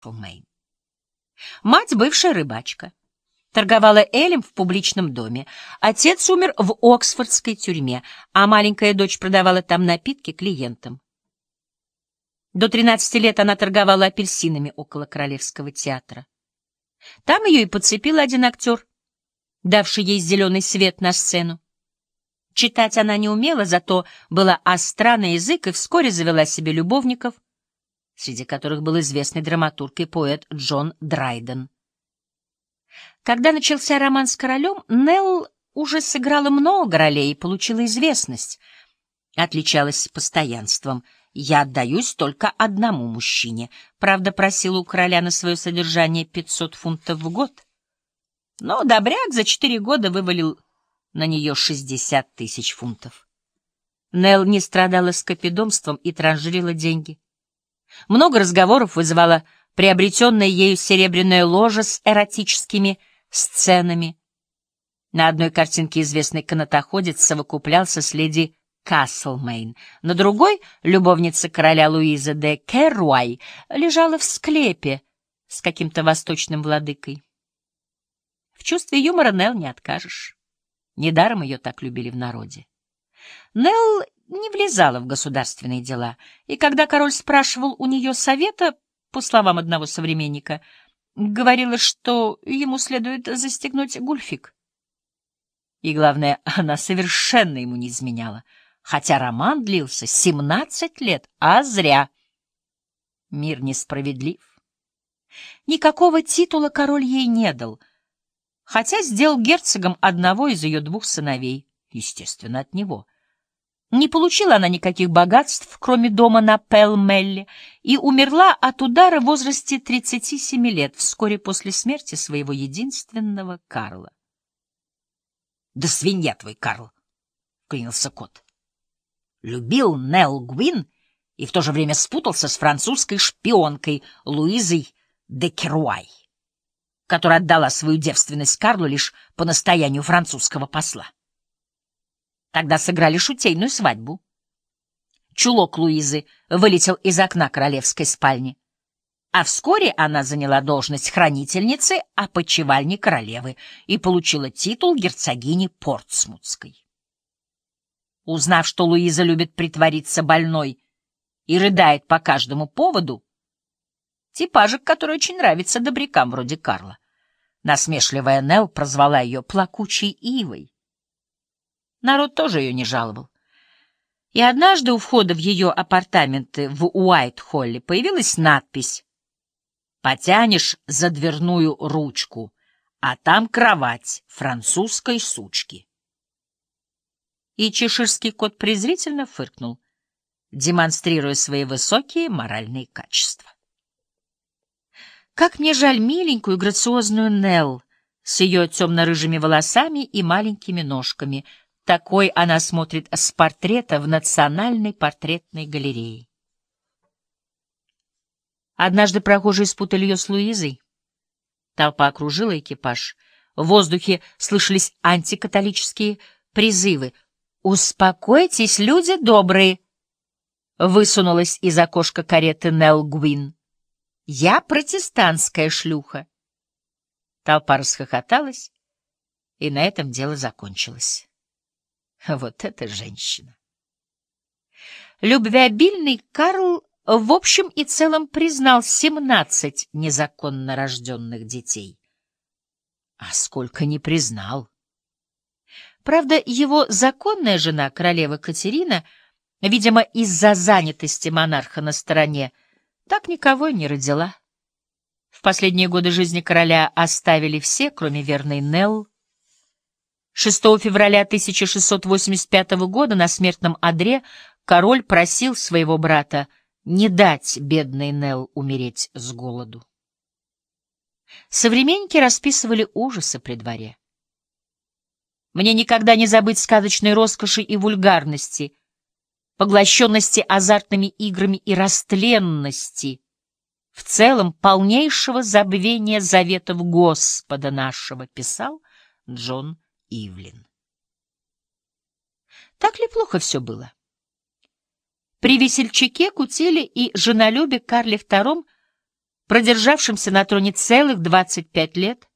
Каслмейн. Мать — бывшая рыбачка. Торговала Элем в публичном доме. Отец умер в Оксфордской тюрьме, а маленькая дочь продавала там напитки клиентам. До 13 лет она торговала апельсинами около Королевского театра. Там ее и подцепил один актер, давший ей зеленый свет на сцену. Читать она не умела, зато была остра на язык и вскоре завела себе любовников, среди которых был известный драматург и поэт Джон Драйден. Когда начался роман с королем, Нелл уже сыграла много ролей и получила известность. Отличалась постоянством. «Я отдаюсь только одному мужчине». Правда, просила у короля на свое содержание 500 фунтов в год. Но Добряк за четыре года вывалил на нее 60 тысяч фунтов. Нелл не страдала скопидомством и транжирила деньги. Много разговоров вызывала приобретенная ею серебряная ложа с эротическими сценами. На одной картинке известный канатоходец совокуплялся с леди Каслмейн, на другой — любовница короля Луиза де Керруай лежала в склепе с каким-то восточным владыкой. В чувстве юмора Нелл не откажешь. Недаром ее так любили в народе. Нелл не влезала в государственные дела, и когда король спрашивал у нее совета, по словам одного современника, говорила, что ему следует застегнуть гульфик. И, главное, она совершенно ему не изменяла, хотя роман длился семнадцать лет, а зря. Мир несправедлив. Никакого титула король ей не дал, хотя сделал герцогом одного из ее двух сыновей, естественно, от него — не получила она никаких богатств, кроме дома на Пелмелле, и умерла от удара в возрасте 37 лет, вскоре после смерти своего единственного Карла. — Да свинья твой, Карл! — клянился кот. Любил Нелл Гвин и в то же время спутался с французской шпионкой Луизой де Керуай, которая отдала свою девственность Карлу лишь по настоянию французского посла. Тогда сыграли шутейную свадьбу. Чулок Луизы вылетел из окна королевской спальни, а вскоре она заняла должность хранительницы опочивальни королевы и получила титул герцогини Портсмутской. Узнав, что Луиза любит притвориться больной и рыдает по каждому поводу, типажик, который очень нравится добрякам вроде Карла, насмешливая Нелл прозвала ее плакучей ивой. Народ тоже ее не жаловал. И однажды у входа в ее апартаменты в Уайт-Холле появилась надпись «Потянешь за дверную ручку, а там кровать французской сучки». И чеширский кот презрительно фыркнул, демонстрируя свои высокие моральные качества. Как мне жаль миленькую грациозную Нелл с ее темно-рыжими волосами и маленькими ножками — такой она смотрит с портрета в Национальной портретной галерее. Однажды прохожие спутали ее с Луизой. Толпа окружила экипаж. В воздухе слышались антикатолические призывы. «Успокойтесь, люди добрые!» Высунулась из окошка кареты Нелл Гуин. «Я протестантская шлюха!» Толпа расхохоталась, и на этом дело закончилось. Вот это женщина! Любвеобильный Карл в общем и целом признал семнадцать незаконно рожденных детей. А сколько не признал! Правда, его законная жена, королева Катерина, видимо, из-за занятости монарха на стороне, так никого и не родила. В последние годы жизни короля оставили все, кроме верной Нелл, 6 февраля 1685 года на смертном одре король просил своего брата не дать бедной Нелл умереть с голоду. Современники расписывали ужасы при дворе. Мне никогда не забыть сказочной роскоши и вульгарности, поглощенности азартными играми и растленности, в целом полнейшего забвения заветов Господа нашего, писал Джон Ивлин. Так ли плохо все было? При весельчаке, кутиле и женолюбе Карле II продержавшимся на троне целых 25 лет,